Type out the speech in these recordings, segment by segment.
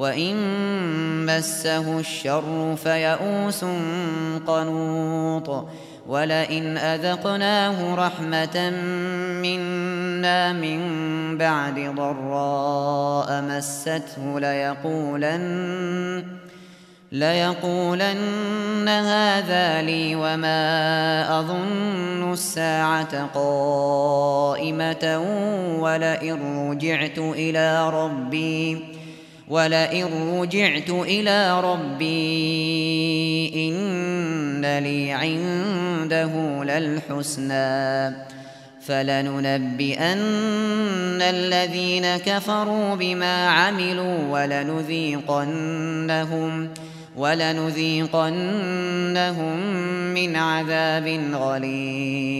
وَإِن مَّسَّهُ الشَّرُّ فَيَئُوسٌ قَنُوطٌ وَلَئِنْ أَذَقْنَاهُ رَحْمَةً مِّنَّا مِن بَعْدِ ضَرَّاءٍ مَّسَّتْهُ لَيَقُولَنَّ لَيَقُولَنَّ هَذَا لِي وَمَا أَظُنُّ السَّاعَةَ قَائِمَةً وَلَئِن رُّجِعْتُ إِلَىٰ رَبِّي ولئن رجعت إلى ربي إن لي عنده للحسنى فلننبئن الذين كفروا بما عملوا ولنذيقنهم ولنذيقنهم من عذاب غليظ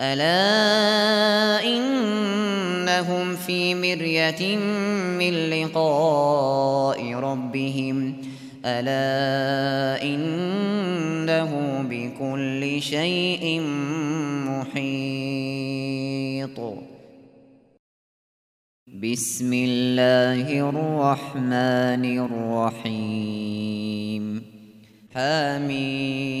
ألا إنهم في مرية من لقاء ربهم ألا إنه بكل شيء محيط. بسم الله الرحمن الرحيم. حميم.